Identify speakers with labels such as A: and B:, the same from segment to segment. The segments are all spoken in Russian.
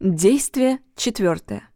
A: Действие четвертое.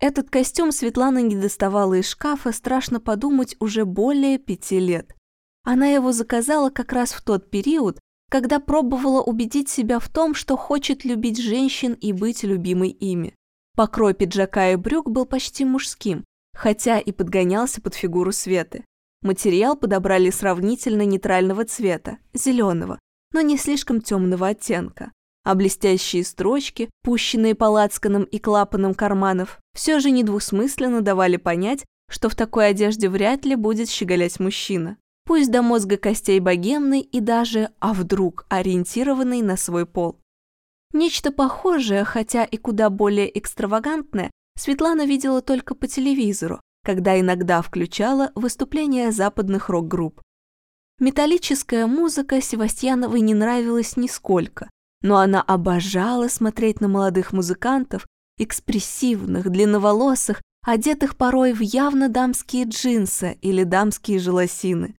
A: Этот костюм Светлана не доставала из шкафа, страшно подумать, уже более пяти лет. Она его заказала как раз в тот период, когда пробовала убедить себя в том, что хочет любить женщин и быть любимой ими. Покрой пиджака и брюк был почти мужским, хотя и подгонялся под фигуру Светы. Материал подобрали сравнительно нейтрального цвета, зеленого, но не слишком темного оттенка а блестящие строчки, пущенные по и клапанам карманов, все же недвусмысленно давали понять, что в такой одежде вряд ли будет щеголять мужчина. Пусть до мозга костей богемный и даже, а вдруг, ориентированный на свой пол. Нечто похожее, хотя и куда более экстравагантное, Светлана видела только по телевизору, когда иногда включала выступления западных рок-групп. Металлическая музыка Севастьяновой не нравилась нисколько, но она обожала смотреть на молодых музыкантов, экспрессивных, длинноволосых, одетых порой в явно дамские джинсы или дамские желосины.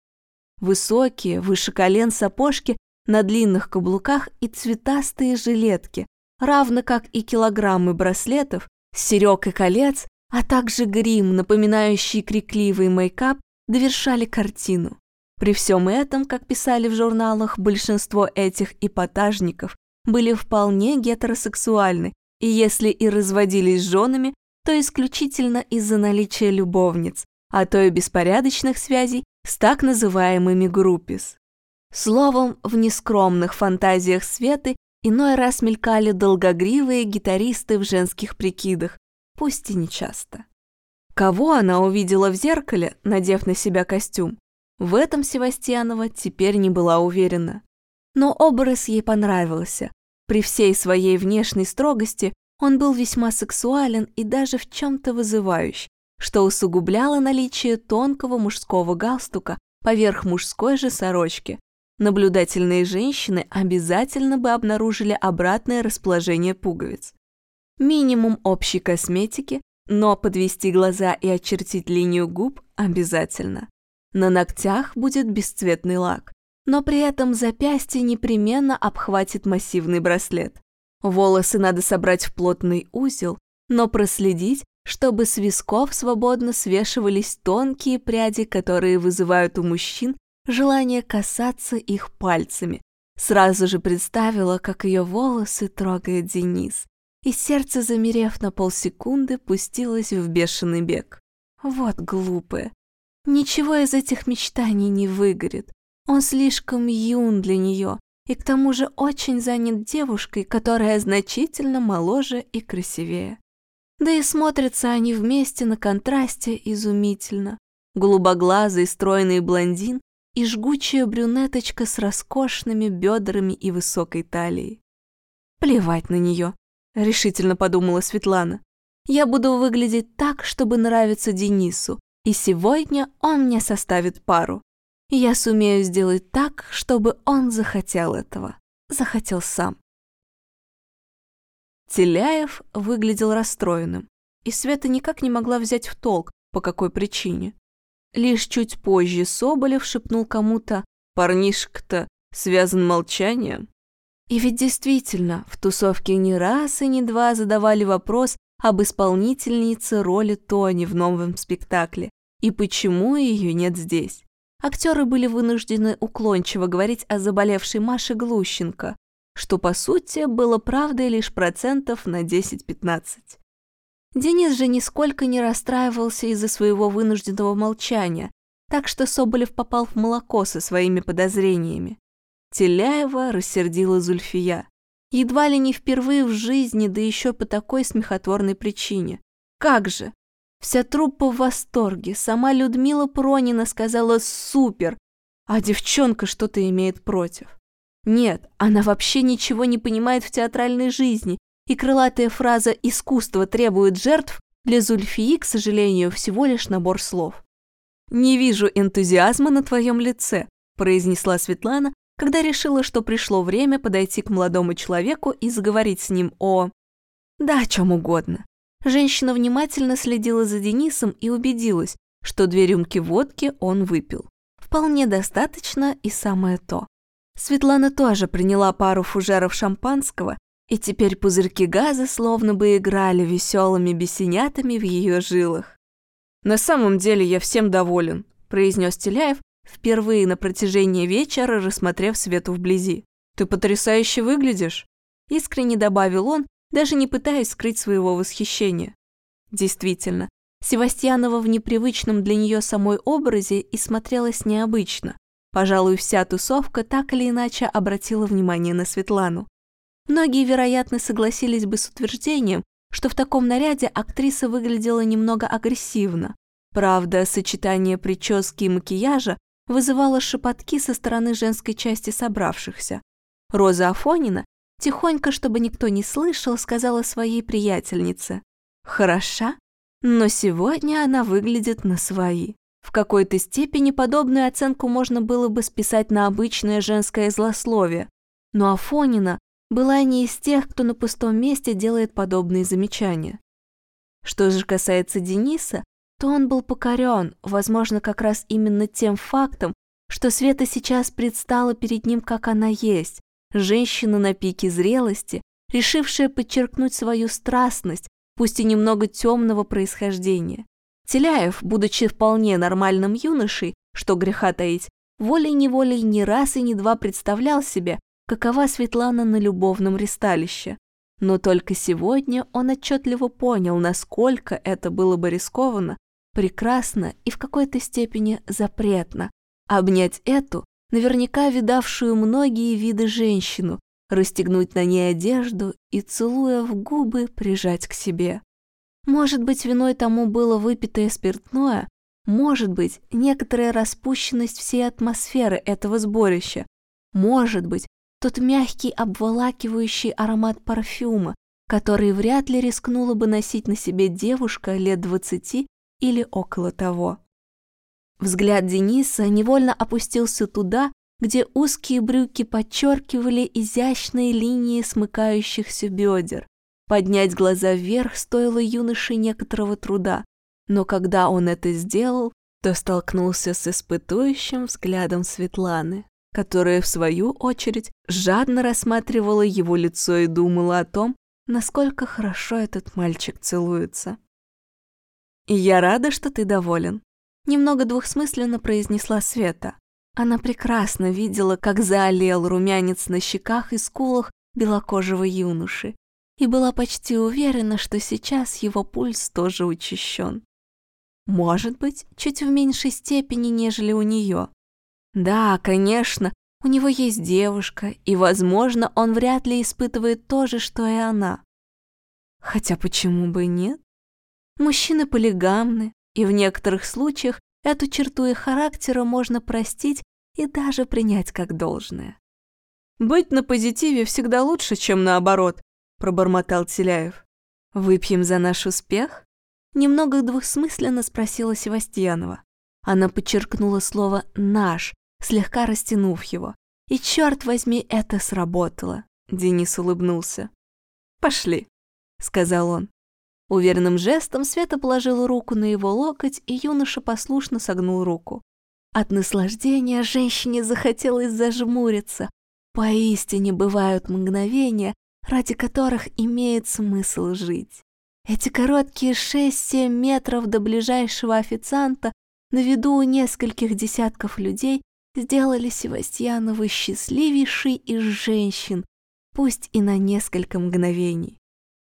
A: Высокие, выше колен сапожки на длинных каблуках и цветастые жилетки, равно как и килограммы браслетов, серег и колец, а также грим, напоминающий крикливый мейкап, довершали картину. При всем этом, как писали в журналах, большинство этих эпатажников были вполне гетеросексуальны, и если и разводились с женами, то исключительно из-за наличия любовниц, а то и беспорядочных связей с так называемыми группис. Словом, в нескромных фантазиях Светы иной раз мелькали долгогривые гитаристы в женских прикидах, пусть и нечасто. Кого она увидела в зеркале, надев на себя костюм? В этом Севастьянова теперь не была уверена. Но образ ей понравился, при всей своей внешней строгости он был весьма сексуален и даже в чем-то вызывающий, что усугубляло наличие тонкого мужского галстука поверх мужской же сорочки. Наблюдательные женщины обязательно бы обнаружили обратное расположение пуговиц. Минимум общей косметики, но подвести глаза и очертить линию губ обязательно. На ногтях будет бесцветный лак но при этом запястье непременно обхватит массивный браслет. Волосы надо собрать в плотный узел, но проследить, чтобы с висков свободно свешивались тонкие пряди, которые вызывают у мужчин желание касаться их пальцами. Сразу же представила, как ее волосы трогает Денис, и сердце, замерев на полсекунды, пустилось в бешеный бег. Вот глупая. Ничего из этих мечтаний не выгорит. Он слишком юн для нее и к тому же очень занят девушкой, которая значительно моложе и красивее. Да и смотрятся они вместе на контрасте изумительно. Голубоглазый стройный блондин и жгучая брюнеточка с роскошными бедрами и высокой талией. «Плевать на нее», — решительно подумала Светлана. «Я буду выглядеть так, чтобы нравиться Денису, и сегодня он мне составит пару я сумею сделать так, чтобы он захотел этого. Захотел сам. Теляев выглядел расстроенным, и Света никак не могла взять в толк, по какой причине. Лишь чуть позже Соболев шепнул кому-то «Парнишка-то связан молчанием». И ведь действительно, в тусовке не раз и не два задавали вопрос об исполнительнице роли Тони в новом спектакле и почему ее нет здесь актеры были вынуждены уклончиво говорить о заболевшей Маше Глущенко, что, по сути, было правдой лишь процентов на 10-15. Денис же нисколько не расстраивался из-за своего вынужденного молчания, так что Соболев попал в молоко со своими подозрениями. Теляева рассердила Зульфия. Едва ли не впервые в жизни, да еще по такой смехотворной причине. Как же? Вся труппа в восторге, сама Людмила Пронина сказала «супер», а девчонка что-то имеет против. Нет, она вообще ничего не понимает в театральной жизни, и крылатая фраза «искусство требует жертв» для Зульфии, к сожалению, всего лишь набор слов. «Не вижу энтузиазма на твоем лице», – произнесла Светлана, когда решила, что пришло время подойти к молодому человеку и заговорить с ним о... Да о чем угодно. Женщина внимательно следила за Денисом и убедилась, что две рюмки водки он выпил. Вполне достаточно и самое то. Светлана тоже приняла пару фужеров шампанского И теперь пузырьки газа словно бы играли веселыми бесенятами в ее жилах. «На самом деле я всем доволен», – произнес Теляев, впервые на протяжении вечера рассмотрев Свету вблизи. «Ты потрясающе выглядишь», – искренне добавил он, даже не пытаясь скрыть своего восхищения. Действительно, Севастьянова в непривычном для нее самой образе и смотрелась необычно. Пожалуй, вся тусовка так или иначе обратила внимание на Светлану. Многие, вероятно, согласились бы с утверждением, что в таком наряде актриса выглядела немного агрессивно. Правда, сочетание прически и макияжа вызывало шепотки со стороны женской части собравшихся. Роза Афонина, тихонько, чтобы никто не слышал, сказала своей приятельнице «Хороша, но сегодня она выглядит на свои». В какой-то степени подобную оценку можно было бы списать на обычное женское злословие, но Афонина была не из тех, кто на пустом месте делает подобные замечания. Что же касается Дениса, то он был покорен, возможно, как раз именно тем фактом, что Света сейчас предстала перед ним, как она есть, женщина на пике зрелости, решившая подчеркнуть свою страстность, пусть и немного темного происхождения. Теляев, будучи вполне нормальным юношей, что греха таить, волей-неволей не раз и не два представлял себе, какова Светлана на любовном ристалище. Но только сегодня он отчетливо понял, насколько это было бы рискованно, прекрасно и в какой-то степени запретно. Обнять эту, наверняка видавшую многие виды женщину, расстегнуть на ней одежду и, целуя в губы, прижать к себе. Может быть, виной тому было выпитое спиртное, может быть, некоторая распущенность всей атмосферы этого сборища, может быть, тот мягкий обволакивающий аромат парфюма, который вряд ли рискнула бы носить на себе девушка лет двадцати или около того. Взгляд Дениса невольно опустился туда, где узкие брюки подчеркивали изящные линии смыкающихся бедер. Поднять глаза вверх стоило юноше некоторого труда, но когда он это сделал, то столкнулся с испытующим взглядом Светланы которая, в свою очередь, жадно рассматривала его лицо и думала о том, насколько хорошо этот мальчик целуется. «Я рада, что ты доволен», — немного двухсмысленно произнесла Света. Она прекрасно видела, как заолел румянец на щеках и скулах белокожего юноши, и была почти уверена, что сейчас его пульс тоже учащен. Может быть, чуть в меньшей степени, нежели у нее, да, конечно, у него есть девушка, и, возможно, он вряд ли испытывает то же, что и она. Хотя почему бы нет? Мужчины полигамны, и в некоторых случаях эту черту их характера можно простить и даже принять как должное. «Быть на позитиве всегда лучше, чем наоборот», — пробормотал Теляев. «Выпьем за наш успех?» Немного двусмысленно спросила Севастьянова. Она подчеркнула слово «наш», слегка растянув его. И черт возьми, это сработало. Денис улыбнулся. «Пошли», — сказал он. Уверенным жестом Света положила руку на его локоть, и юноша послушно согнул руку. От наслаждения женщине захотелось зажмуриться. Поистине бывают мгновения, ради которых имеет смысл жить. Эти короткие 6-7 метров до ближайшего официанта на виду у нескольких десятков людей сделали Севастьянову счастливейшей из женщин, пусть и на несколько мгновений.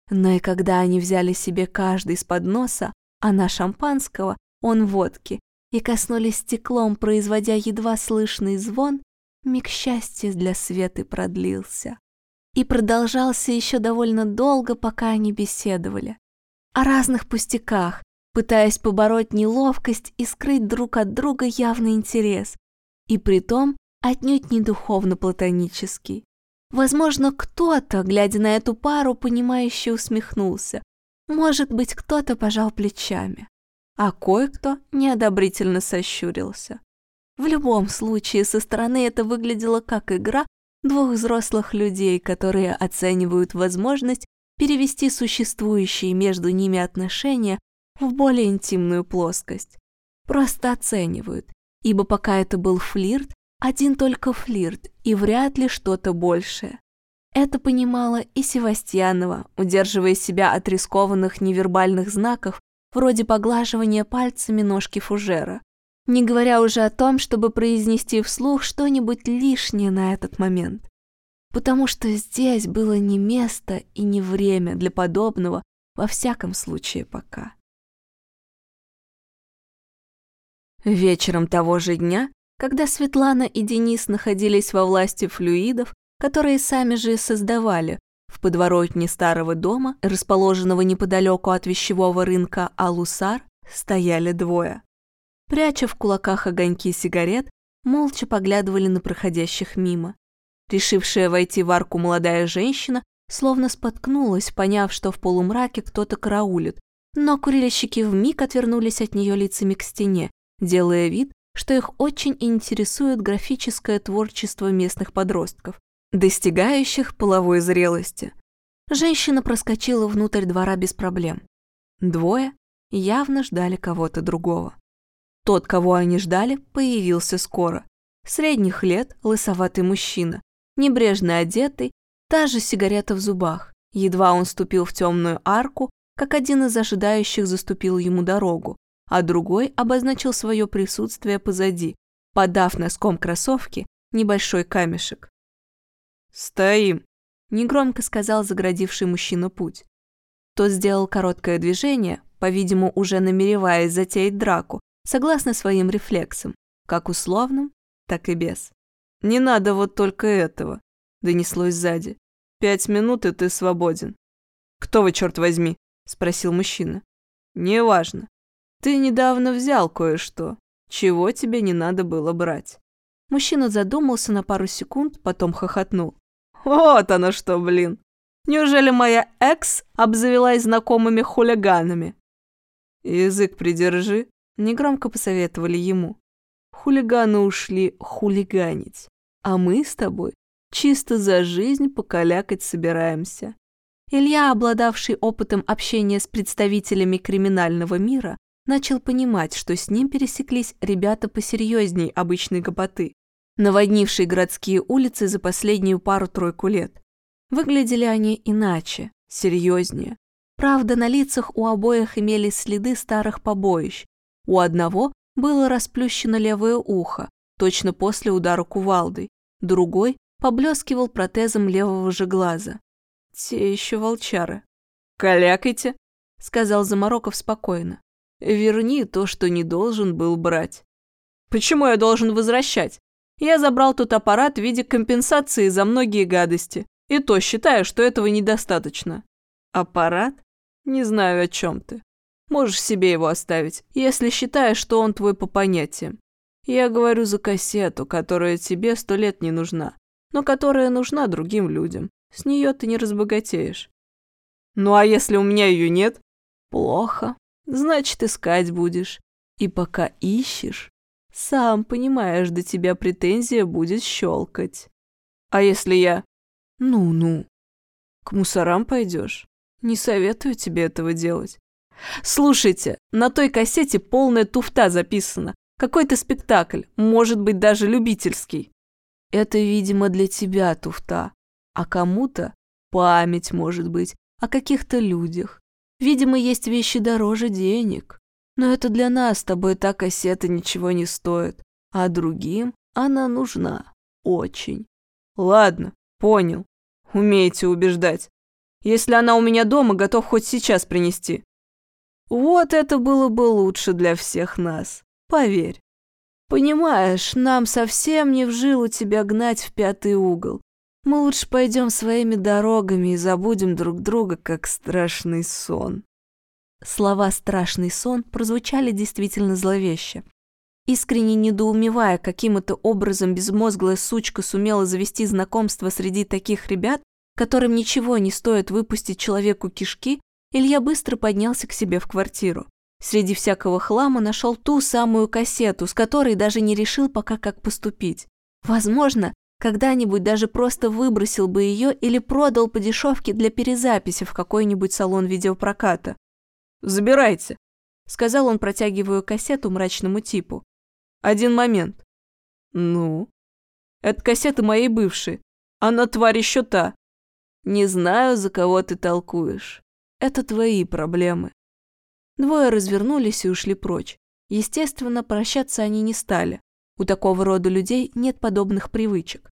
A: Но и когда они взяли себе каждый с подноса, она шампанского, он водки, и коснулись стеклом, производя едва слышный звон, миг счастья для Светы продлился. И продолжался еще довольно долго, пока они беседовали. О разных пустяках, пытаясь побороть неловкость и скрыть друг от друга явный интерес, и притом отнюдь не духовно-платонический. Возможно, кто-то, глядя на эту пару, понимающе усмехнулся. Может быть, кто-то пожал плечами, а кое-кто неодобрительно сощурился. В любом случае, со стороны это выглядело как игра двух взрослых людей, которые оценивают возможность перевести существующие между ними отношения в более интимную плоскость. Просто оценивают, ибо пока это был флирт, один только флирт и вряд ли что-то большее. Это понимала и Севастьянова, удерживая себя от рискованных невербальных знаков, вроде поглаживания пальцами ножки фужера, не говоря уже о том, чтобы произнести вслух что-нибудь лишнее на этот момент. Потому что здесь было не место и не время для подобного, во всяком случае пока. Вечером того же дня, когда Светлана и Денис находились во власти флюидов, которые сами же и создавали, в подворотне старого дома, расположенного неподалеку от вещевого рынка Алусар, стояли двое. Пряча в кулаках огоньки сигарет, молча поглядывали на проходящих мимо. Решившая войти в арку молодая женщина словно споткнулась, поняв, что в полумраке кто-то караулит, но курильщики вмиг отвернулись от нее лицами к стене, делая вид, что их очень интересует графическое творчество местных подростков достигающих половой зрелости. Женщина проскочила внутрь двора без проблем. Двое явно ждали кого-то другого. Тот, кого они ждали, появился скоро. Средних лет, лысоватый мужчина, небрежно одетый, та же сигарета в зубах. Едва он ступил в темную арку, как один из ожидающих заступил ему дорогу, а другой обозначил свое присутствие позади, подав носком кроссовки небольшой камешек.
B: «Стоим», —
A: негромко сказал заградивший мужчина путь. Тот сделал короткое движение, по-видимому, уже намереваясь затеять драку, согласно своим рефлексам, как условным, так и без.
B: «Не надо вот только этого», — донеслось сзади. «Пять минут, и ты свободен». «Кто вы, черт возьми?» — спросил мужчина. «Неважно. Ты недавно взял кое-что. Чего тебе не надо было брать?»
A: Мужчина задумался на пару секунд, потом хохотнул.
B: Вот оно что, блин. Неужели моя экс обзавелась знакомыми хулиганами? Язык придержи, негромко посоветовали ему. Хулиганы ушли хулиганить, а мы с тобой чисто за жизнь покалякать собираемся.
A: Илья, обладавший опытом общения с представителями криминального мира, начал понимать, что с ним пересеклись ребята посерьезней обычной гопоты наводнивший городские улицы за последнюю пару-тройку лет. Выглядели они иначе, серьезнее. Правда, на лицах у обоих имелись следы старых побоищ. У одного было расплющено левое ухо, точно после удара кувалдой. Другой поблескивал протезом левого же глаза. Те еще волчары.
B: «Калякайте», —
A: сказал Замороков спокойно.
B: «Верни то, что не должен был брать». «Почему я должен возвращать? Я забрал тот аппарат в виде компенсации за многие гадости. И то считаю, что этого недостаточно. Аппарат? Не знаю, о чем ты. Можешь себе его оставить, если считаешь, что он твой по понятиям. Я говорю за кассету, которая тебе сто лет не нужна, но которая нужна другим людям. С нее ты не разбогатеешь. Ну а если у меня ее нет? Плохо. Значит, искать будешь. И пока ищешь, сам понимаешь, до тебя претензия будет щелкать. А если я... Ну-ну. К мусорам пойдешь? Не советую тебе этого делать. Слушайте, на той кассете полная туфта записана. Какой-то спектакль, может быть, даже любительский. Это, видимо, для тебя туфта. А кому-то память, может быть, о каких-то людях. Видимо, есть вещи дороже денег. Но это для нас с тобой та кассета ничего не стоит, а другим она нужна. Очень. Ладно, понял. Умеете убеждать. Если она у меня дома, готов хоть сейчас принести. Вот это было бы лучше для всех нас, поверь. Понимаешь, нам совсем не в жилу тебя гнать в пятый угол. Мы лучше пойдем своими дорогами и забудем друг друга, как страшный сон.
A: Слова «страшный сон» прозвучали действительно зловеще. Искренне недоумевая, каким это образом безмозглая сучка сумела завести знакомство среди таких ребят, которым ничего не стоит выпустить человеку кишки, Илья быстро поднялся к себе в квартиру. Среди всякого хлама нашел ту самую кассету, с которой даже не решил пока как поступить. Возможно, когда-нибудь даже просто выбросил бы ее или продал по дешевке для перезаписи в какой-нибудь салон видеопроката.
B: Забирайте», — сказал он, протягивая кассету мрачному типу. «Один момент». «Ну?» «Это кассета моей бывшей. Она тварь еще та.
A: Не знаю, за кого ты толкуешь. Это твои проблемы». Двое развернулись и ушли прочь. Естественно, прощаться они не стали. У такого рода людей нет подобных привычек.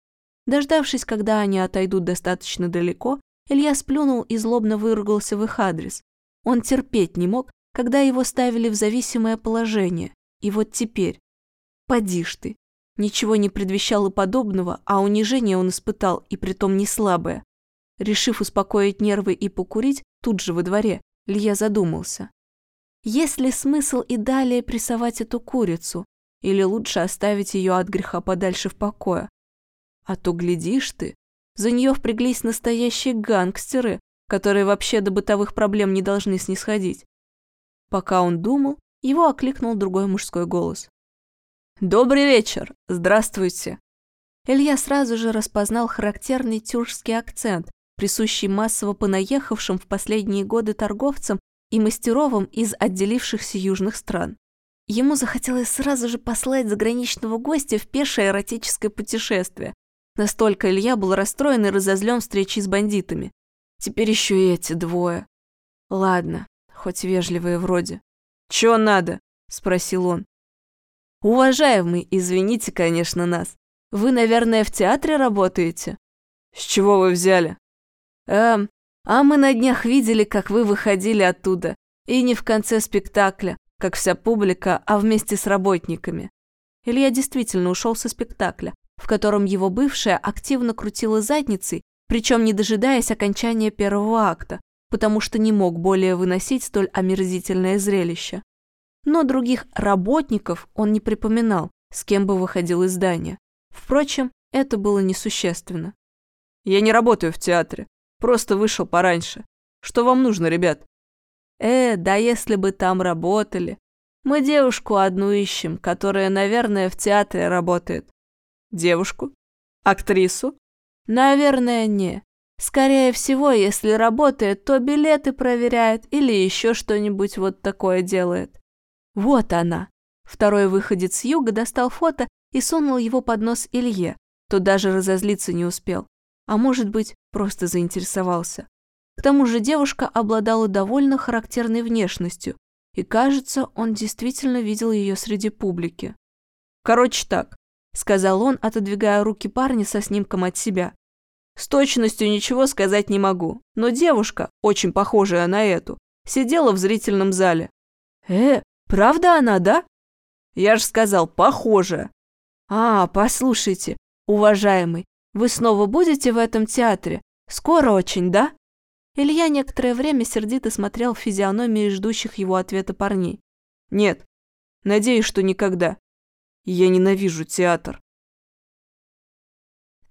A: Дождавшись, когда они отойдут достаточно далеко, Илья сплюнул и злобно выругался в их адрес. Он терпеть не мог, когда его ставили в зависимое положение. И вот теперь. Поди ж ты. Ничего не предвещало подобного, а унижение он испытал, и притом не слабое. Решив успокоить нервы и покурить, тут же во дворе, Илья задумался. Есть ли смысл и далее прессовать эту курицу? Или лучше оставить ее от греха подальше в покое? А то, глядишь ты, за нее впряглись настоящие гангстеры, которые вообще до бытовых проблем не должны снисходить. Пока он думал, его окликнул другой мужской голос. «Добрый вечер! Здравствуйте!» Илья сразу же распознал характерный тюркский акцент, присущий массово понаехавшим в последние годы торговцам и мастеровым из отделившихся южных стран. Ему захотелось сразу же послать заграничного гостя в пешее эротическое путешествие. Настолько Илья был расстроен и разозлен встречей с бандитами. Теперь еще и эти двое. Ладно, хоть вежливые вроде. «Чё надо?» – спросил он. «Уважаемый, извините, конечно, нас. Вы, наверное, в театре работаете?» «С чего вы взяли?» «Эм, а мы на днях видели, как вы выходили оттуда. И не в конце спектакля, как вся публика, а вместе с работниками». Илья действительно ушел со спектакля, в котором его бывшая активно крутила задницей, причем не дожидаясь окончания первого акта, потому что не мог более выносить столь омерзительное зрелище. Но других работников он не припоминал, с кем бы выходил из здания. Впрочем, это было несущественно. «Я не работаю в театре, просто вышел пораньше. Что вам нужно, ребят?» «Э, да если бы там работали. Мы девушку одну ищем, которая, наверное, в театре работает». «Девушку? Актрису?» «Наверное, не. Скорее всего, если работает, то билеты проверяет или еще что-нибудь вот такое делает. Вот она. Второй выходец с юга достал фото и сунул его под нос Илье. Тот даже разозлиться не успел. А может быть, просто заинтересовался. К тому же девушка обладала довольно характерной внешностью, и, кажется, он действительно видел ее среди публики. «Короче так», — сказал он, отодвигая руки парня со снимком от себя. С точностью ничего сказать не могу, но девушка, очень похожая на эту, сидела в зрительном зале. «Э, правда она, да?» «Я же сказал, похожая». «А, послушайте, уважаемый, вы снова будете в этом театре? Скоро очень, да?» Илья некоторое время сердито смотрел в физиономии ждущих его ответа парней. «Нет, надеюсь, что никогда. Я ненавижу театр».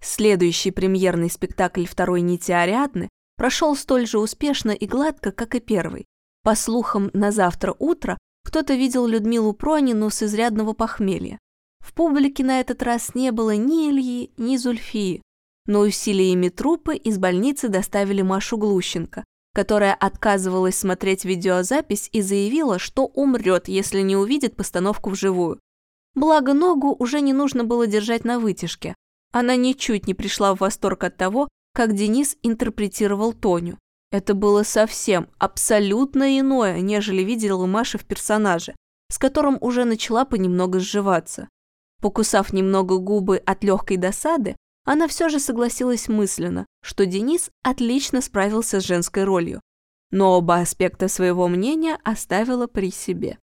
A: Следующий премьерный спектакль второй нити Ариадны прошел столь же успешно и гладко, как и первый. По слухам, на завтра утро кто-то видел Людмилу Пронину с изрядного похмелья. В публике на этот раз не было ни Ильи, ни Зульфии, но усилиями трупы из больницы доставили Машу Глущенко, которая отказывалась смотреть видеозапись и заявила, что умрет, если не увидит постановку вживую. Благо, ногу уже не нужно было держать на вытяжке, она ничуть не пришла в восторг от того, как Денис интерпретировал Тоню. Это было совсем, абсолютно иное, нежели видела Маша в персонаже, с которым уже начала понемногу сживаться. Покусав немного губы от легкой досады, она все же согласилась мысленно, что Денис отлично справился с женской ролью, но оба аспекта своего мнения оставила при себе.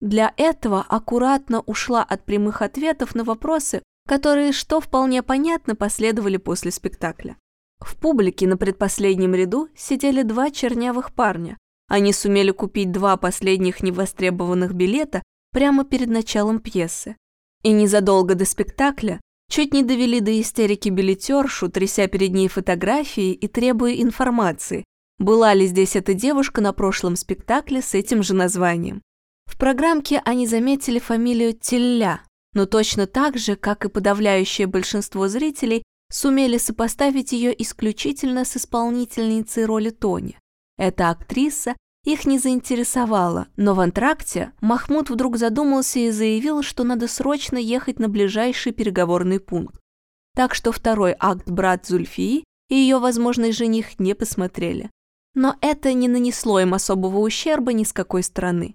A: Для этого аккуратно ушла от прямых ответов на вопросы, которые, что вполне понятно, последовали после спектакля. В публике на предпоследнем ряду сидели два чернявых парня. Они сумели купить два последних невостребованных билета прямо перед началом пьесы. И незадолго до спектакля чуть не довели до истерики билетершу, тряся перед ней фотографии и требуя информации, была ли здесь эта девушка на прошлом спектакле с этим же названием. В программке они заметили фамилию Телля, но точно так же, как и подавляющее большинство зрителей, сумели сопоставить ее исключительно с исполнительницей роли Тони. Эта актриса их не заинтересовала, но в антракте Махмуд вдруг задумался и заявил, что надо срочно ехать на ближайший переговорный пункт. Так что второй акт брат Зульфии и ее возможный жених не посмотрели. Но это не нанесло им особого ущерба ни с какой стороны.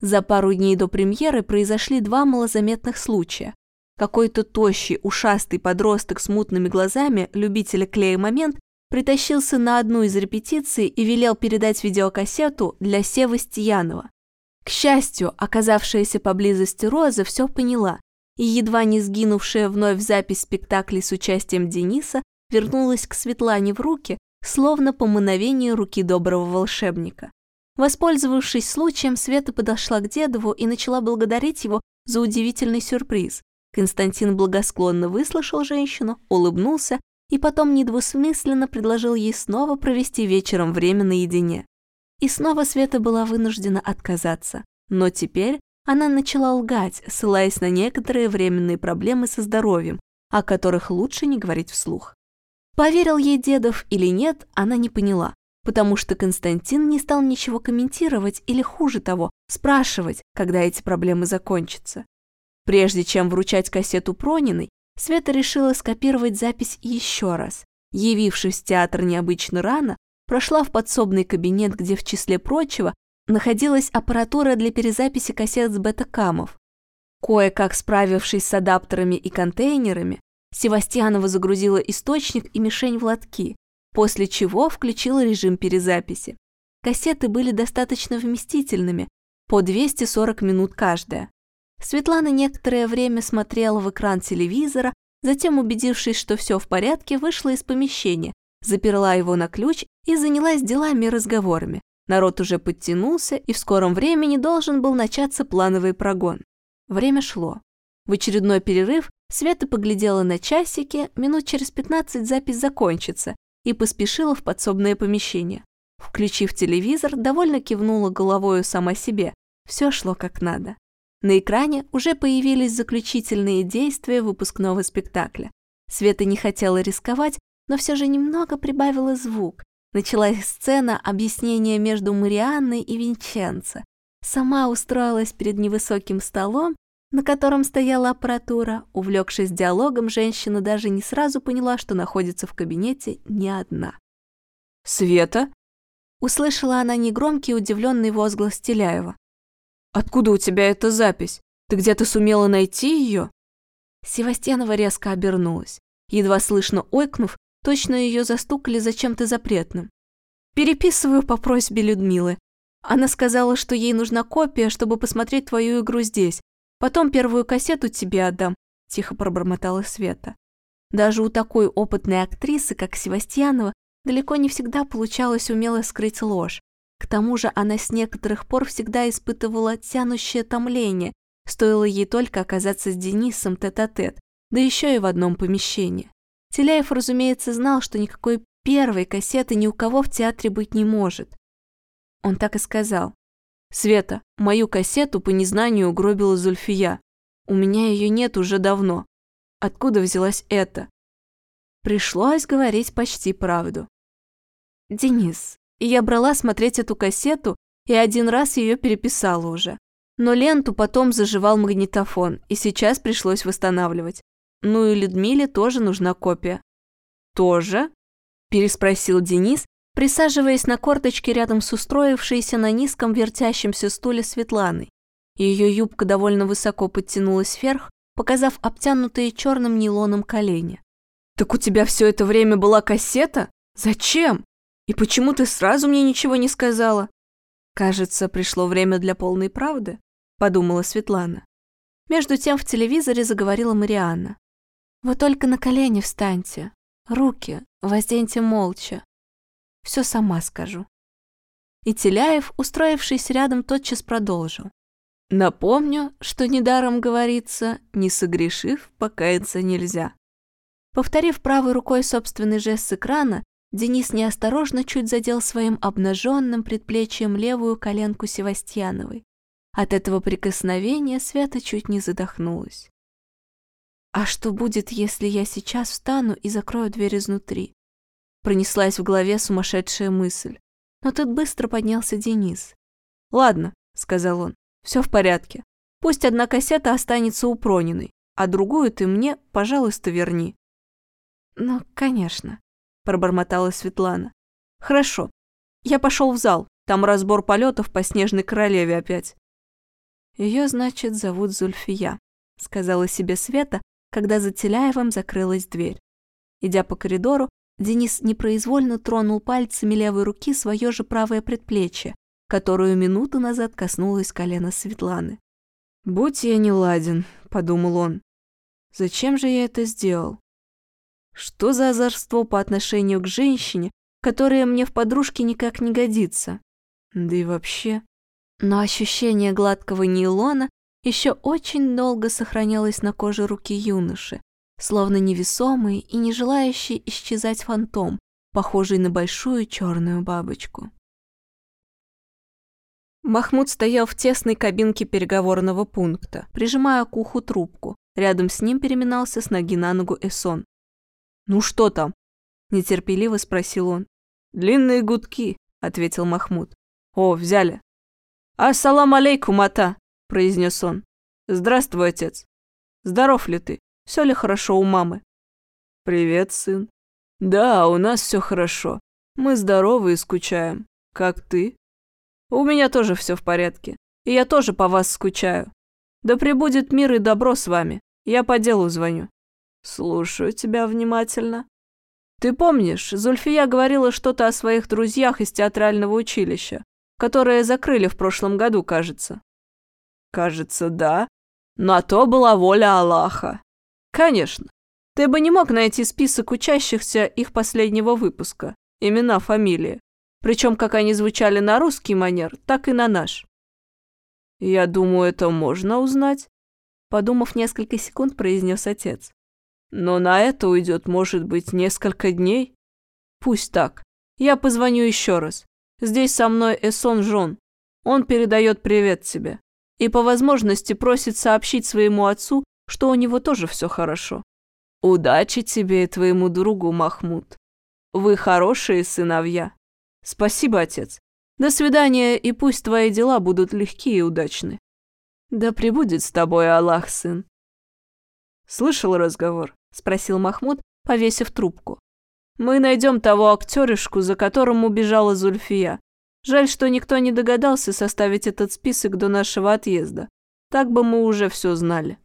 A: За пару дней до премьеры произошли два малозаметных случая. Какой-то тощий, ушастый подросток с мутными глазами, любителя клея момент, притащился на одну из репетиций и велел передать видеокассету для Севы Стиянова. К счастью, оказавшаяся поблизости Роза все поняла, и едва не сгинувшая вновь запись спектаклей с участием Дениса вернулась к Светлане в руки, словно по мановению руки доброго волшебника. Воспользовавшись случаем, Света подошла к Дедову и начала благодарить его за удивительный сюрприз. Константин благосклонно выслушал женщину, улыбнулся и потом недвусмысленно предложил ей снова провести вечером время наедине. И снова Света была вынуждена отказаться. Но теперь она начала лгать, ссылаясь на некоторые временные проблемы со здоровьем, о которых лучше не говорить вслух. Поверил ей Дедов или нет, она не поняла потому что Константин не стал ничего комментировать или, хуже того, спрашивать, когда эти проблемы закончатся. Прежде чем вручать кассету Прониной, Света решила скопировать запись еще раз. Явившись в театр необычно рано, прошла в подсобный кабинет, где в числе прочего находилась аппаратура для перезаписи кассет с бета-камов. Кое-как справившись с адаптерами и контейнерами, Севастьянова загрузила источник и мишень в лотки, после чего включил режим перезаписи. Кассеты были достаточно вместительными, по 240 минут каждая. Светлана некоторое время смотрела в экран телевизора, затем, убедившись, что все в порядке, вышла из помещения, заперла его на ключ и занялась делами и разговорами. Народ уже подтянулся, и в скором времени должен был начаться плановый прогон. Время шло. В очередной перерыв Света поглядела на часики, минут через 15 запись закончится, и поспешила в подсобное помещение. Включив телевизор, довольно кивнула головою сама себе. Все шло как надо. На экране уже появились заключительные действия выпускного спектакля. Света не хотела рисковать, но все же немного прибавила звук. Началась сцена объяснения между Марианной и Винченцо. Сама устроилась перед невысоким столом на котором стояла аппаратура. Увлекшись диалогом, женщина даже не сразу поняла, что находится в кабинете не одна.
B: «Света?»
A: Услышала она негромкий удивленный возглас Теляева.
B: «Откуда у тебя эта запись? Ты где-то сумела найти ее?»
A: Севастьянова резко обернулась. Едва слышно ойкнув, точно ее застукали за чем-то запретным. «Переписываю по просьбе Людмилы. Она сказала, что ей нужна копия, чтобы посмотреть твою игру здесь. Потом первую кассету тебе отдам», – тихо пробормотала Света. Даже у такой опытной актрисы, как Севастьянова, далеко не всегда получалось умело скрыть ложь. К тому же она с некоторых пор всегда испытывала тянущее томление, стоило ей только оказаться с Денисом тет-а-тет, -тет, да еще и в одном помещении. Теляев, разумеется, знал, что никакой первой кассеты ни у кого в театре быть не может. Он так и сказал. Света, мою кассету по незнанию угробила Зульфия. У меня ее нет уже давно. Откуда взялась эта? Пришлось говорить почти правду. Денис, я брала смотреть эту кассету и один раз ее переписала уже. Но ленту потом заживал магнитофон, и сейчас пришлось восстанавливать. Ну и Людмиле тоже нужна копия. «Тоже?» – переспросил Денис, присаживаясь на корточке рядом с устроившейся на низком вертящемся стуле Светланой. Ее юбка довольно высоко подтянулась вверх, показав обтянутые черным нейлоном колени. «Так у тебя все это время была кассета? Зачем? И почему ты сразу мне ничего не сказала?» «Кажется, пришло время для полной правды», — подумала Светлана. Между тем в телевизоре заговорила Марианна. «Вы только на колени встаньте, руки возденьте молча, все сама скажу». И Теляев, устроившись рядом, тотчас продолжил. «Напомню, что недаром говорится, не согрешив, покаяться нельзя». Повторив правой рукой собственный жест с экрана, Денис неосторожно чуть задел своим обнаженным предплечьем левую коленку Севастьяновой. От этого прикосновения Свята чуть не задохнулась. «А что будет, если я сейчас встану и закрою дверь изнутри?» Пронеслась в голове сумасшедшая мысль. Но тут быстро поднялся Денис. «Ладно», — сказал он, — «все в порядке. Пусть одна кассета останется у Прониной, а другую ты мне, пожалуйста, верни». «Ну, конечно», — пробормотала Светлана. Хорошо. Я пошел в зал. Там разбор полетов по Снежной Королеве опять. Ее, значит, зовут Зульфия, сказала себе Света, когда за Теляевым закрылась дверь. Идя по коридору, Денис непроизвольно тронул пальцами левой руки свое же правое предплечье, которую минуту назад коснулась колено Светланы. «Будь я не ладен», — подумал он. «Зачем же я это сделал? Что за озорство по отношению к женщине, которая мне в подружке никак не годится? Да и вообще...» Но ощущение гладкого нейлона еще очень долго сохранялось на коже руки юноши, словно невесомый и не желающий исчезать фантом, похожий на большую черную бабочку. Махмуд стоял в тесной кабинке переговорного пункта, прижимая к уху трубку. Рядом с ним переминался с ноги на ногу Эсон. «Ну что там?» – нетерпеливо спросил он. «Длинные гудки», – ответил Махмуд. «О, взяли». «Ассалам алейкум, ата», – произнес он. «Здравствуй, отец. Здоров ли ты? Все ли хорошо у мамы?» «Привет, сын. Да, у нас все хорошо. Мы здоровы и скучаем. Как ты?» «У меня тоже все в порядке. И я тоже по вас скучаю. Да пребудет мир и добро с вами. Я по делу звоню». «Слушаю тебя внимательно». «Ты помнишь, Зульфия говорила что-то о своих друзьях из театрального училища, которое закрыли в прошлом году, кажется?» «Кажется, да. Но то была воля Аллаха. Конечно. Ты бы не мог найти список учащихся их последнего выпуска, имена, фамилии. Причем как они звучали на русский манер, так и на наш. Я думаю, это можно узнать. Подумав несколько секунд, произнес отец. Но на это уйдет, может быть, несколько дней. Пусть так. Я позвоню еще раз. Здесь со мной Эсон Жон. Он передает привет тебе. И по возможности просит сообщить своему отцу, что у него тоже все хорошо. Удачи тебе и твоему другу, Махмуд. Вы хорошие сыновья. Спасибо, отец. До свидания, и пусть твои дела будут легкие и удачны. Да пребудет с тобой Аллах, сын. Слышал разговор? Спросил Махмуд, повесив трубку. Мы найдем того актеришку, за которым убежала Зульфия. Жаль, что никто не догадался составить этот список до нашего отъезда. Так бы мы уже все знали.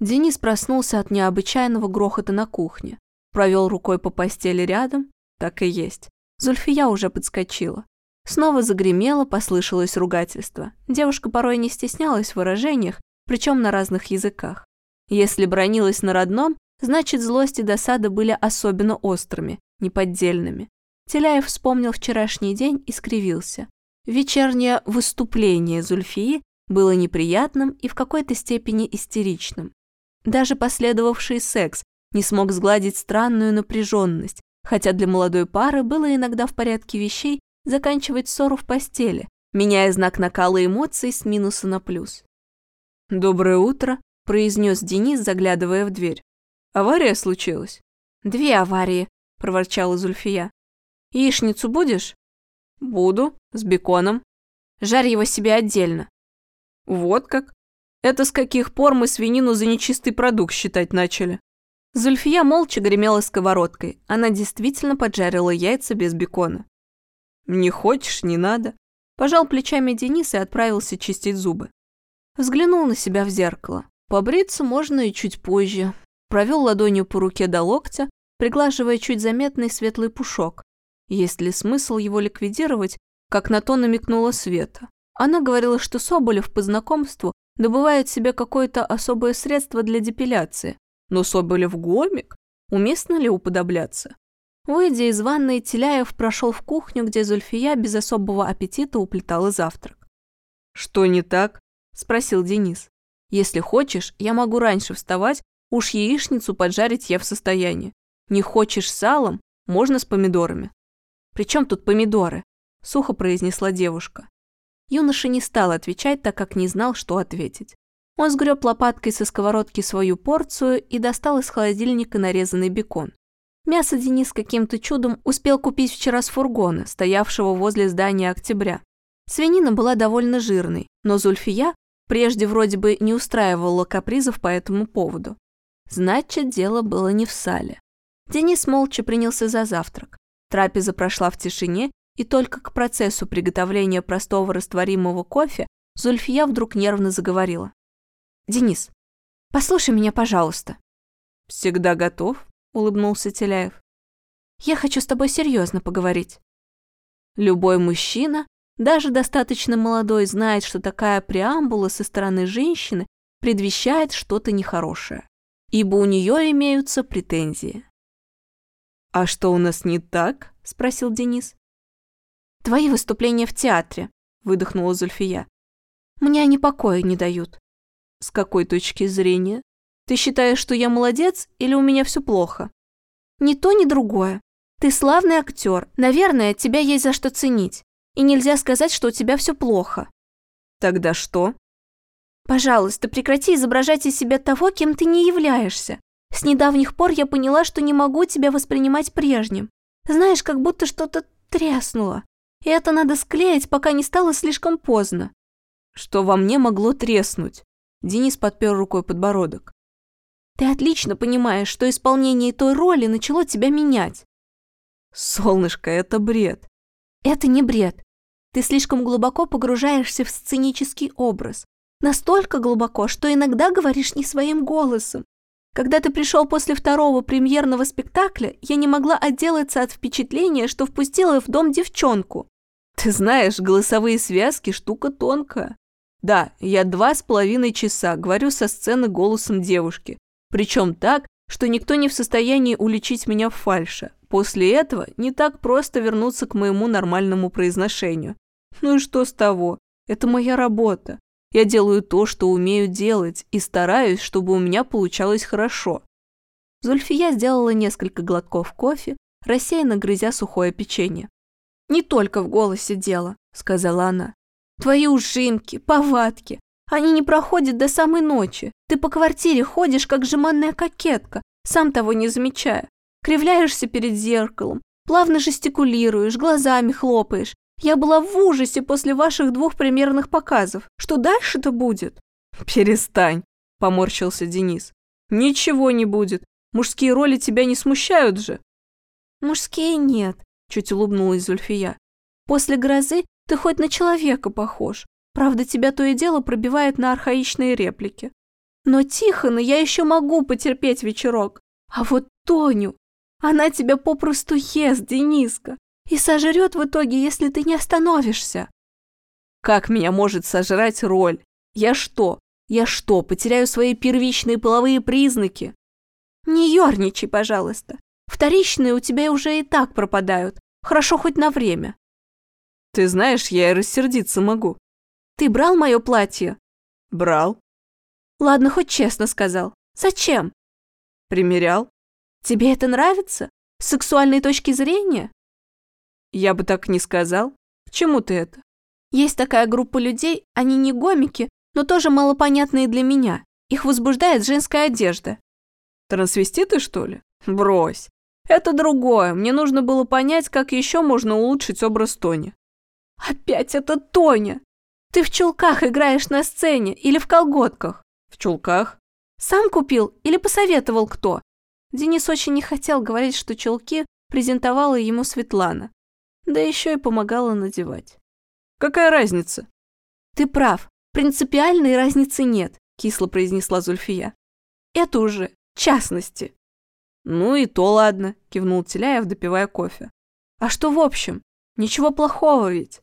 A: Денис проснулся от необычайного грохота на кухне. Провел рукой по постели рядом. Так и есть. Зульфия уже подскочила. Снова загремело, послышалось ругательство. Девушка порой не стеснялась в выражениях, причем на разных языках. Если бронилась на родном, значит злость и досада были особенно острыми, неподдельными. Теляев вспомнил вчерашний день и скривился. Вечернее выступление Зульфии было неприятным и в какой-то степени истеричным. Даже последовавший секс не смог сгладить странную напряженность, хотя для молодой пары было иногда в порядке вещей заканчивать ссору в постели, меняя знак накала эмоций с минуса на плюс. «Доброе утро», – произнес Денис, заглядывая в дверь. «Авария случилась?» «Две аварии», – проворчала Зульфия. «Яичницу будешь?» «Буду, с беконом». «Жарь его себе отдельно». «Вот как? Это с каких пор мы свинину за нечистый продукт считать начали?» Зульфия молча гремела сковородкой. Она действительно поджарила яйца без бекона. «Не хочешь, не надо». Пожал плечами Денис и отправился чистить зубы. Взглянул на себя в зеркало. Побриться можно и чуть позже. Провел ладонью по руке до локтя, приглаживая чуть заметный светлый пушок. Есть ли смысл его ликвидировать, как на то намекнула Света? Она говорила, что Соболев по знакомству добывает себе какое-то особое средство для депиляции. Но Соболев гомик. Уместно ли уподобляться? Выйдя из ванной, Теляев прошел в кухню, где Зульфия без особого аппетита уплетала завтрак. «Что не так?» – спросил Денис. «Если хочешь, я могу раньше вставать, уж яичницу поджарить я в состоянии. Не хочешь салом, можно с помидорами». «При чем тут помидоры?» – сухо произнесла девушка. Юноша не стал отвечать, так как не знал, что ответить. Он сгреб лопаткой со сковородки свою порцию и достал из холодильника нарезанный бекон. Мясо Денис каким-то чудом успел купить вчера с фургона, стоявшего возле здания «Октября». Свинина была довольно жирной, но Зульфия прежде вроде бы не устраивала капризов по этому поводу. Значит, дело было не в сале. Денис молча принялся за завтрак. Трапеза прошла в тишине, и только к процессу приготовления простого растворимого кофе Зульфия вдруг нервно заговорила. «Денис, послушай меня, пожалуйста».
B: «Всегда готов», — улыбнулся Теляев.
A: «Я хочу с тобой серьезно поговорить». Любой мужчина, даже достаточно молодой, знает, что такая преамбула со стороны женщины предвещает что-то нехорошее, ибо у нее имеются претензии.
B: «А что у нас не так?» – спросил Денис.
A: «Твои выступления в театре», – выдохнула Зульфия. «Мне они покоя не дают».
B: «С какой точки зрения? Ты считаешь, что я молодец или у меня все плохо?»
A: «Ни то, ни другое. Ты славный актер. Наверное, тебя есть за что ценить. И нельзя сказать, что у тебя все плохо».
B: «Тогда что?»
A: «Пожалуйста, прекрати изображать из себя того, кем ты не являешься. С недавних пор я поняла, что не могу тебя воспринимать прежним. Знаешь, как будто что-то треснуло. И это надо склеить, пока не стало слишком поздно.
B: Что во мне могло треснуть? Денис подпер рукой подбородок.
A: Ты отлично понимаешь, что исполнение той роли начало тебя менять.
B: Солнышко, это бред.
A: Это не бред. Ты слишком глубоко погружаешься в сценический образ. Настолько глубоко, что иногда говоришь не своим голосом. Когда ты пришел после второго премьерного спектакля, я не могла отделаться от впечатления, что впустила в дом девчонку.
B: Ты знаешь, голосовые связки – штука тонкая. Да, я два с половиной часа говорю со сцены голосом девушки. Причем так, что никто не в состоянии уличить меня в фальше. После этого не так просто вернуться к моему нормальному произношению. Ну и что с того? Это моя работа. Я делаю то, что умею делать, и стараюсь, чтобы у меня получалось хорошо.
A: Зульфия сделала несколько глотков кофе, рассеянно грызя сухое печенье. «Не только в голосе дело», — сказала она. «Твои ужимки, повадки, они не проходят до самой ночи. Ты по квартире ходишь, как жеманная кокетка, сам того не замечая. Кривляешься перед зеркалом, плавно жестикулируешь, глазами хлопаешь, я была в ужасе после ваших двух примерных показов. Что дальше-то будет?»
B: «Перестань», – поморщился Денис. «Ничего не будет. Мужские роли тебя не смущают же».
A: «Мужские нет», – чуть улыбнулась Зульфия. «После грозы ты хоть на человека похож. Правда, тебя то и дело пробивает на архаичные реплики. Но Тихона я еще могу потерпеть вечерок. А вот Тоню, она тебя попросту ест, Дениска и сожрет в итоге, если ты не остановишься.
B: Как меня может сожрать роль? Я что? Я что, потеряю свои первичные половые признаки?
A: Не ерничай, пожалуйста. Вторичные у тебя уже и так пропадают. Хорошо хоть на время.
B: Ты знаешь, я и рассердиться могу.
A: Ты брал мое платье?
B: Брал.
A: Ладно, хоть честно сказал. Зачем?
B: Примерял.
A: Тебе это нравится? С сексуальной точки зрения?
B: Я бы так не сказал. К чему ты это?
A: Есть такая группа людей, они не гомики, но тоже малопонятные для меня. Их возбуждает женская одежда.
B: Трансвеститы, что ли? Брось. Это другое. Мне нужно было понять, как еще можно улучшить образ Тони.
A: Опять это Тоня. Ты в чулках играешь на сцене или в колготках?
B: В чулках.
A: Сам купил или посоветовал кто? Денис очень не хотел говорить, что чулки презентовала ему Светлана да еще и помогала надевать.
B: Какая разница?
A: Ты прав, принципиальной разницы нет, кисло произнесла Зульфия. Это уже частности.
B: Ну и то ладно, кивнул Теляев, допивая кофе.
A: А что в общем? Ничего плохого ведь.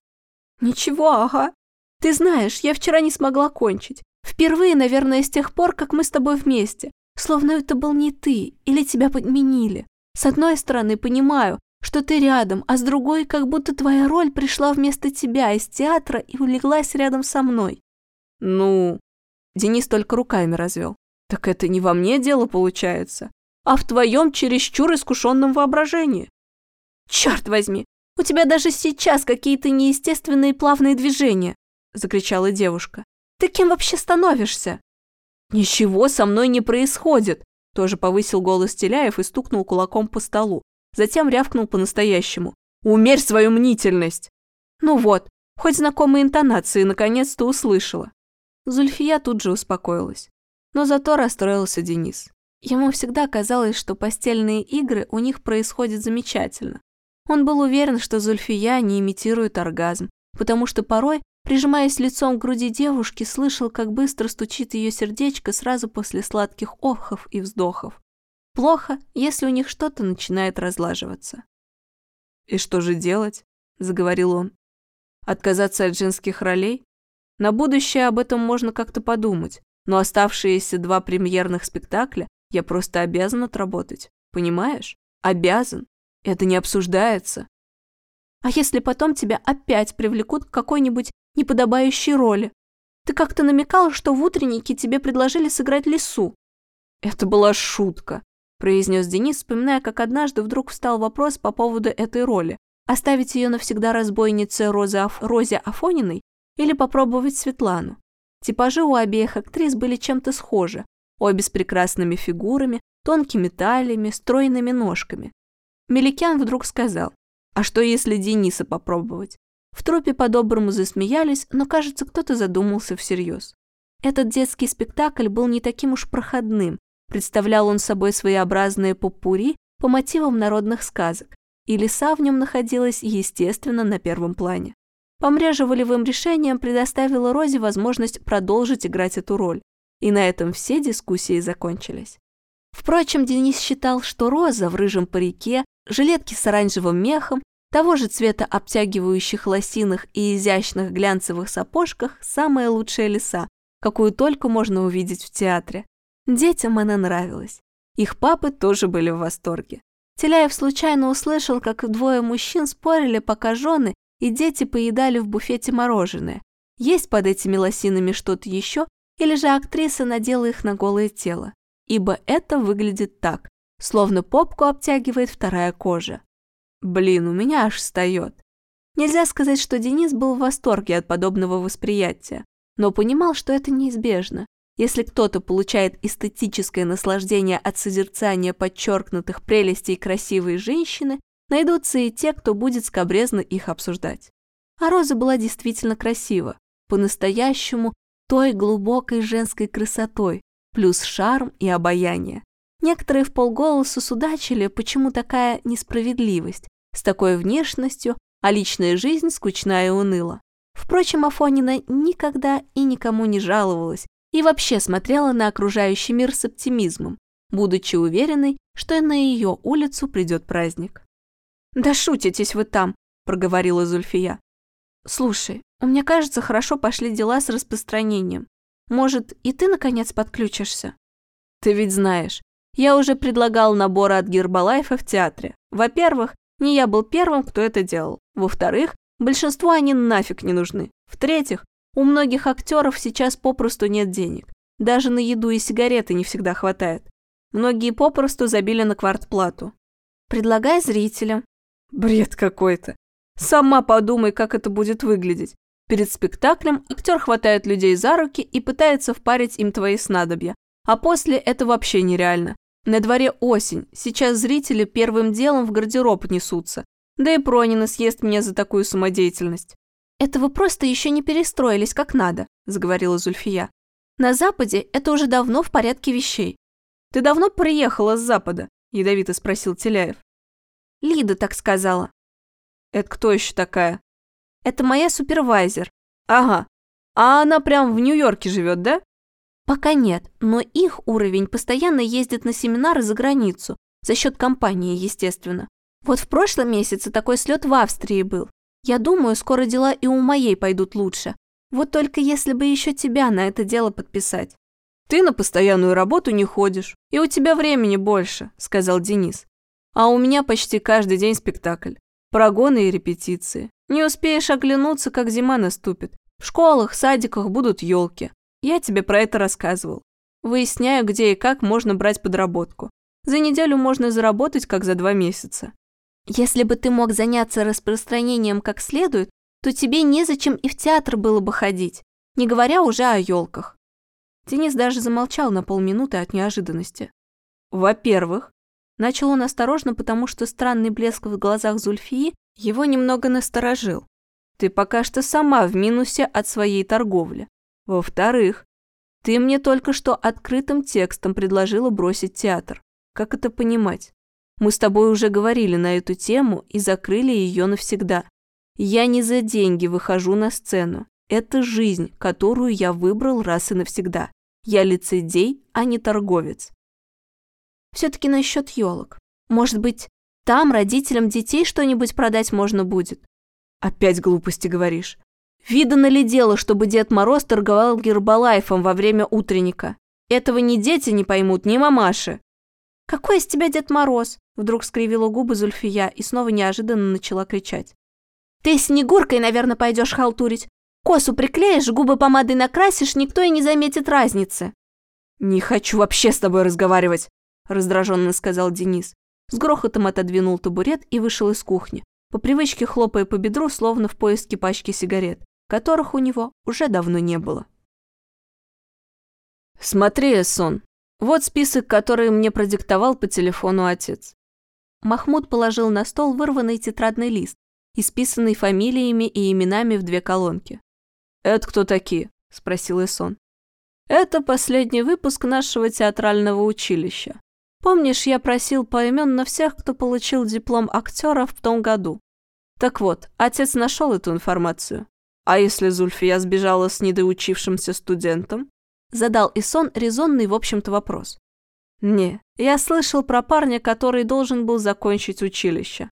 A: Ничего, ага. Ты знаешь, я вчера не смогла кончить. Впервые, наверное, с тех пор, как мы с тобой вместе. Словно это был не ты, или тебя подменили. С одной стороны, понимаю, что ты рядом, а с другой, как будто твоя роль пришла вместо тебя из театра и улеглась рядом со мной.
B: Ну, Денис только руками развел. Так это не во мне дело получается, а в твоем чересчур искушенном воображении.
A: Черт возьми, у тебя даже сейчас какие-то неестественные плавные движения, закричала девушка. Ты кем вообще становишься?
B: Ничего со мной не происходит, тоже повысил голос Теляев и стукнул кулаком по столу затем рявкнул по-настоящему. «Умерь свою мнительность!»
A: Ну вот, хоть знакомые интонации наконец-то услышала. Зульфия тут же успокоилась. Но зато расстроился Денис. Ему всегда казалось, что постельные игры у них происходят замечательно. Он был уверен, что Зульфия не имитирует оргазм, потому что порой, прижимаясь лицом к груди девушки, слышал, как быстро стучит ее сердечко сразу после сладких охов и вздохов. Плохо, если у них что-то начинает разлаживаться.
B: «И что же делать?» – заговорил он. «Отказаться от женских ролей? На будущее об этом можно как-то подумать, но оставшиеся два премьерных спектакля я просто обязан отработать. Понимаешь? Обязан. Это не обсуждается.
A: А если потом тебя опять привлекут к какой-нибудь неподобающей роли? Ты как-то намекал, что в утреннике тебе предложили сыграть лису.
B: Это была шутка, произнес Денис, вспоминая, как однажды вдруг встал вопрос по поводу этой роли. Оставить ее навсегда разбойницей Розе, Аф... Розе Афониной или попробовать Светлану. Типажи у обеих актрис были чем-то схожи, обе с прекрасными фигурами, тонкими талиями, стройными ножками. Меликян вдруг сказал, а что если Дениса попробовать? В трупе по-доброму засмеялись, но, кажется, кто-то задумался всерьез. Этот детский спектакль был не таким уж проходным, представлял он собой своеобразные попури по мотивам народных сказок, и лиса в нем находилась, естественно, на первом плане. Помрежа волевым решением предоставила Розе возможность продолжить играть эту роль, и на этом все дискуссии закончились. Впрочем, Денис считал, что Роза в рыжем парике, жилетке с оранжевым мехом, того же цвета обтягивающих лосинах и изящных глянцевых сапожках самая лучшая лиса, какую только можно увидеть в театре. Детям она нравилась. Их папы тоже были в восторге. Теляев случайно услышал, как двое мужчин спорили, пока жены и дети поедали в буфете мороженое. Есть под этими лосинами что-то еще, или же актриса надела их на голое тело, ибо это выглядит так, словно попку обтягивает вторая кожа. Блин, у меня аж встает. Нельзя сказать, что Денис был в восторге от подобного восприятия, но понимал, что это неизбежно. Если кто-то получает эстетическое наслаждение от созерцания подчеркнутых прелестей красивой женщины, найдутся и те, кто будет скобрезно их обсуждать. А Роза была действительно красива, по-настоящему той глубокой женской красотой, плюс шарм и обаяние. Некоторые в полголоса судачили, почему такая несправедливость, с такой внешностью, а личная жизнь скучная и уныла. Впрочем, Афонина никогда и никому не жаловалась и вообще смотрела на окружающий мир с оптимизмом, будучи уверенной, что на ее улицу придет праздник. «Да шутитесь вы там», – проговорила Зульфия. «Слушай, у меня, кажется, хорошо пошли дела с распространением. Может, и ты, наконец, подключишься? Ты ведь знаешь, я уже предлагал наборы от Гербалайфа в театре. Во-первых, не я был первым, кто это делал. Во-вторых, большинству они нафиг не нужны. В-третьих, у многих актеров сейчас попросту нет денег. Даже на еду и сигареты не всегда хватает. Многие попросту забили на квартплату. Предлагай зрителям. Бред какой-то. Сама подумай, как это будет выглядеть. Перед спектаклем актер хватает людей за руки и пытается впарить им твои снадобья. А после это вообще нереально. На дворе осень, сейчас зрители первым делом в гардероб несутся. Да и Пронина съест меня за такую самодеятельность. «Это вы просто еще не перестроились как надо», – заговорила Зульфия. «На Западе это уже давно в порядке вещей». «Ты давно приехала с Запада?» – ядовито спросил Теляев. «Лида так сказала». «Это кто еще такая?» Это моя супервайзер. Ага. А она прям в Нью-Йорке живет, да? Пока нет, но их уровень постоянно ездит на семинары за границу, за счет компании, естественно. Вот в прошлом месяце такой слет в Австрии был. Я думаю, скоро дела и у моей пойдут лучше. Вот только если бы еще тебя на это дело подписать. Ты на постоянную работу не ходишь, и у тебя времени больше, сказал Денис. А у меня почти каждый день спектакль. Прогоны и репетиции. Не успеешь оглянуться, как зима наступит. В школах, садиках будут елки. Я тебе про это рассказывал. Выясняю, где и как можно брать подработку. За неделю можно заработать, как за два месяца. Если бы ты мог заняться распространением как следует, то тебе незачем и в театр было бы ходить, не говоря уже о елках. Денис даже замолчал на полминуты от неожиданности. Во-первых, начал он осторожно, потому что странный блеск в глазах Зульфии его немного насторожил. Ты пока что сама в минусе от своей торговли. Во-вторых,
A: Ты мне только что открытым текстом предложила бросить театр. Как это понимать? Мы с тобой уже говорили на эту тему и закрыли ее навсегда. Я не за деньги выхожу на сцену. Это жизнь, которую я выбрал раз и навсегда. Я лицедей, а не торговец. Все-таки насчет елок. Может быть, там родителям детей что-нибудь продать можно будет? Опять глупости говоришь. Видано ли дело, чтобы Дед Мороз торговал гербалайфом во время утренника? Этого ни дети не поймут, ни мамаши. «Какой из тебя Дед Мороз?» Вдруг скривила губы Зульфия и снова неожиданно начала кричать. «Ты Снегуркой, наверное, пойдешь халтурить. Косу приклеишь, губы помадой накрасишь, никто и не заметит разницы». «Не хочу вообще с тобой разговаривать», раздраженно сказал Денис. С грохотом отодвинул табурет и вышел из кухни, по привычке хлопая по бедру, словно в поиске пачки сигарет которых у него уже давно не было.
B: «Смотри, Эсон, вот список, который мне продиктовал по телефону отец».
A: Махмуд положил на стол вырванный тетрадный лист, исписанный фамилиями и именами в две колонки.
B: «Это кто такие?» – спросил Эсон.
A: «Это последний выпуск нашего театрального училища. Помнишь, я просил поименно всех, кто получил диплом актера в том году? Так вот, отец нашел эту информацию.
B: А если Зульфия сбежала с недоучившимся студентом?
A: Задал Исон резонный, в общем-то, вопрос.
B: Не, я слышал про парня, который должен был закончить училище.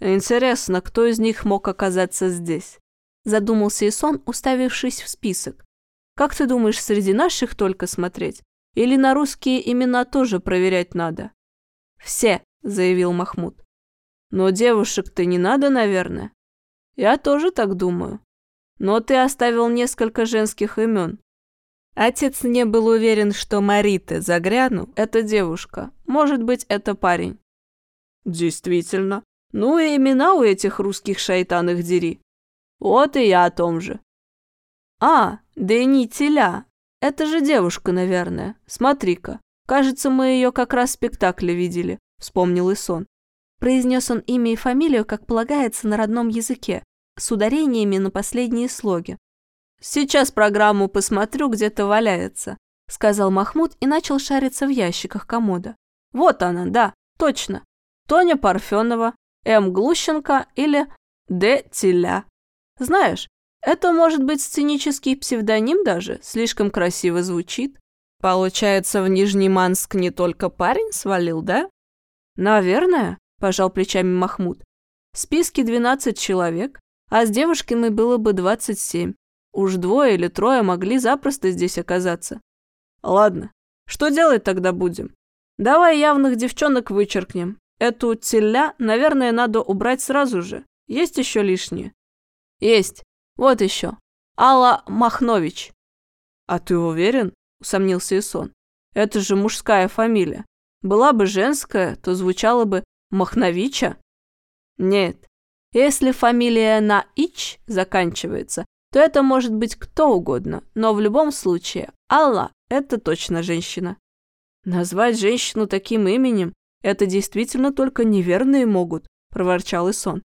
B: Интересно, кто из них мог оказаться здесь?
A: Задумался Исон, уставившись в список. Как ты думаешь, среди наших только смотреть? Или на русские имена тоже проверять надо?
B: Все, заявил Махмуд. Но девушек-то не надо, наверное.
A: Я тоже так думаю.
B: Но ты оставил несколько женских имен.
A: Отец не был уверен, что Марита Загряну – это девушка. Может быть, это парень.
B: Действительно. Ну и имена у этих русских шайтан их дери. Вот и я о том же.
A: А, Дэни Теля. Это же девушка, наверное. Смотри-ка. Кажется, мы ее как раз в спектакле видели, вспомнил Исон. Произнес он имя и фамилию, как полагается, на родном языке, с ударениями на последние слоги.
B: «Сейчас программу посмотрю, где-то валяется», —
A: сказал Махмуд и начал шариться в ящиках комода.
B: «Вот она, да, точно. Тоня Парфенова, М. Глущенко или Д. Теля. Знаешь, это может быть сценический псевдоним даже, слишком красиво звучит. Получается, в Нижний Манск не только парень свалил, да?
A: Наверное, пожал плечами Махмуд. В списке 12 человек, а с девушками было бы 27. Уж двое или трое могли запросто здесь оказаться.
B: Ладно, что делать тогда будем? Давай явных девчонок вычеркнем. Эту теля, наверное, надо убрать сразу же. Есть еще лишние?
A: Есть. Вот еще. Алла Махнович.
B: А ты уверен? Усомнился Исон. Это же мужская фамилия. Была бы женская, то звучало бы Махновича.
A: Нет, если фамилия на «ич» заканчивается, то это может быть кто угодно, но в любом случае Алла – это точно женщина.
B: Назвать женщину таким именем – это действительно только неверные могут, проворчал Исон.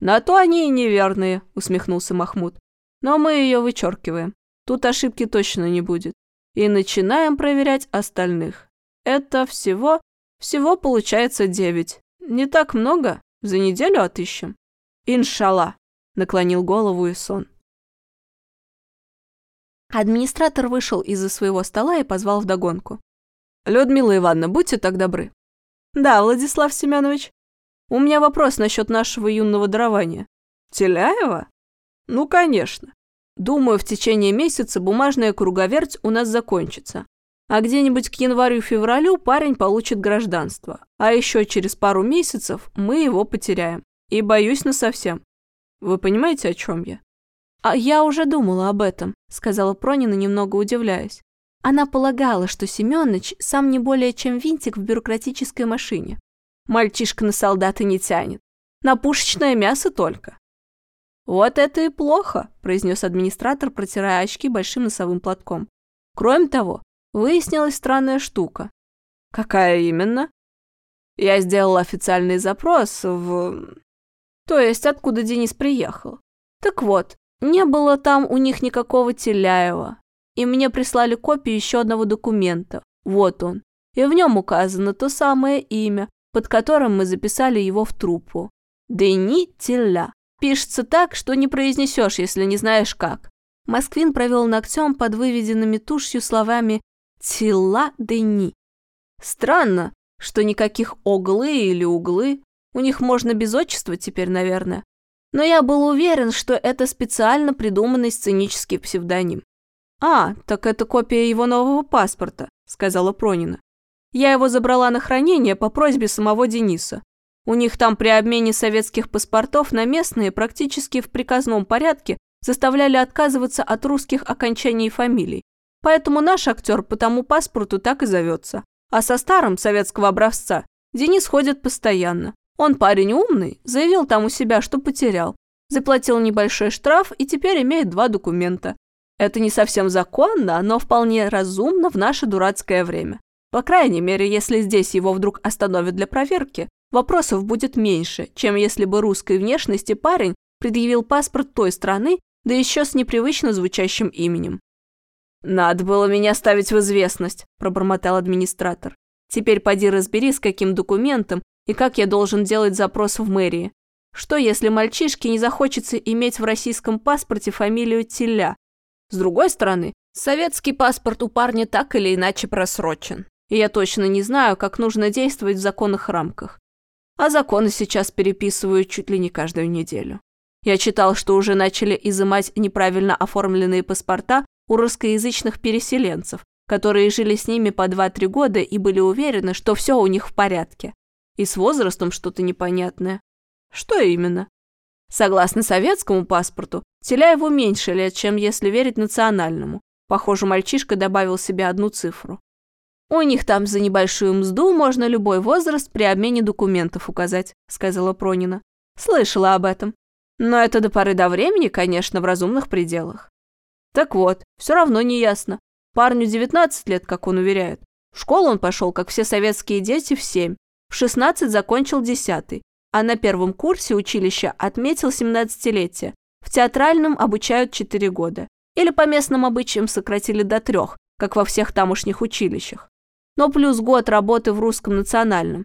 A: На то они и неверные, усмехнулся Махмуд. Но мы ее вычеркиваем. Тут ошибки точно не будет. И начинаем проверять остальных. Это всего, всего получается девять. Не так много, за неделю отыщем.
B: Иншалла, наклонил голову Исон.
A: Администратор вышел из-за своего стола и позвал вдогонку.
B: «Людмила Ивановна, будьте так добры».
A: «Да, Владислав Семенович. У меня вопрос насчет нашего юного дарования».
B: «Теляева?»
A: «Ну, конечно. Думаю, в течение месяца бумажная круговерть у нас закончится. А где-нибудь к январю-февралю парень получит гражданство. А еще через пару месяцев мы его потеряем. И боюсь насовсем. Вы понимаете, о чем я? А я уже думала об этом, сказала Пронина, немного удивляясь. Она полагала, что Семёныч сам не более чем винтик в бюрократической машине. Мальчишка на солдата не тянет. На пушечное мясо только. «Вот это и плохо», – произнес администратор, протирая очки большим носовым платком. «Кроме того, выяснилась странная штука.
B: Какая именно?
A: Я сделал официальный запрос в... То есть, откуда Денис приехал. Так вот, не было там у них никакого Теляева. и мне прислали копию еще одного документа. Вот он. И в нем указано то самое имя, под которым мы записали его в труппу. Дени Тилля. Пишется так, что не произнесешь, если не знаешь как. Москвин провел ногтем под выведенными тушью словами «Тилла Дени». Странно, что никаких оглы или углы. У них можно без отчества теперь, наверное. Но я был уверен, что это специально придуманный сценический псевдоним. «А, так это копия его нового паспорта», — сказала Пронина. «Я его забрала на хранение по просьбе самого Дениса. У них там при обмене советских паспортов на местные практически в приказном порядке заставляли отказываться от русских окончаний фамилий. Поэтому наш актер по тому паспорту так и зовется. А со старым советского образца Денис ходит постоянно. Он парень умный, заявил там у себя, что потерял. Заплатил небольшой штраф и теперь имеет два документа. Это не совсем законно, но вполне разумно в наше дурацкое время. По крайней мере, если здесь его вдруг остановят для проверки, вопросов будет меньше, чем если бы русской внешности парень предъявил паспорт той страны, да еще с непривычно звучащим именем. «Надо было меня ставить в известность», – пробормотал администратор. «Теперь поди разбери, с каким документом и как я должен делать запрос в мэрии. Что, если мальчишке не захочется иметь в российском паспорте фамилию Теля, с другой стороны, советский паспорт у парня так или иначе просрочен. И я точно не знаю, как нужно действовать в законных рамках. А законы сейчас переписывают чуть ли не каждую неделю. Я читал, что уже начали изымать неправильно оформленные паспорта у русскоязычных переселенцев, которые жили с ними по 2-3 года и были уверены, что все у них в порядке. И с возрастом что-то непонятное. Что именно? Согласно советскому паспорту, Теляеву меньше лет, чем если верить национальному. Похоже, мальчишка добавил себе одну цифру. «У них там за небольшую мзду можно любой возраст при обмене документов указать», — сказала Пронина. «Слышала об этом. Но это до поры до времени, конечно, в разумных пределах». Так вот, все равно не ясно. Парню 19 лет, как он уверяет. В школу он пошел, как все советские дети, в 7. В 16 закончил 10 а на первом курсе училища отметил 17-летие. В театральном обучают 4 года. Или по местным обычаям сократили до трех, как во всех тамошних училищах. Но плюс год работы в русском национальном.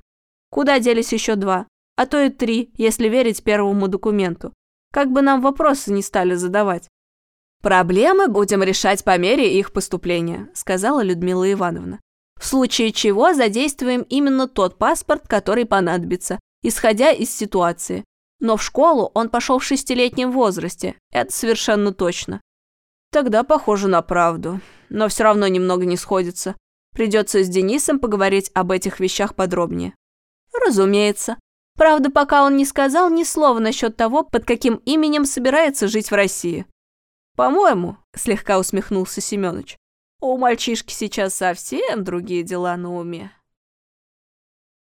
A: Куда делись еще два? А то и три, если верить первому документу. Как бы нам вопросы не стали задавать. «Проблемы будем решать по мере их поступления», сказала Людмила Ивановна. «В случае чего задействуем именно тот паспорт, который понадобится, исходя из ситуации. Но в школу он пошел в шестилетнем возрасте, это совершенно точно. Тогда похоже на правду, но все равно немного не сходится. Придется с Денисом поговорить об этих вещах подробнее. Разумеется. Правда, пока он не сказал ни слова насчет того, под каким именем собирается жить в России. По-моему, слегка усмехнулся Семёныч, у мальчишки сейчас совсем другие дела на уме.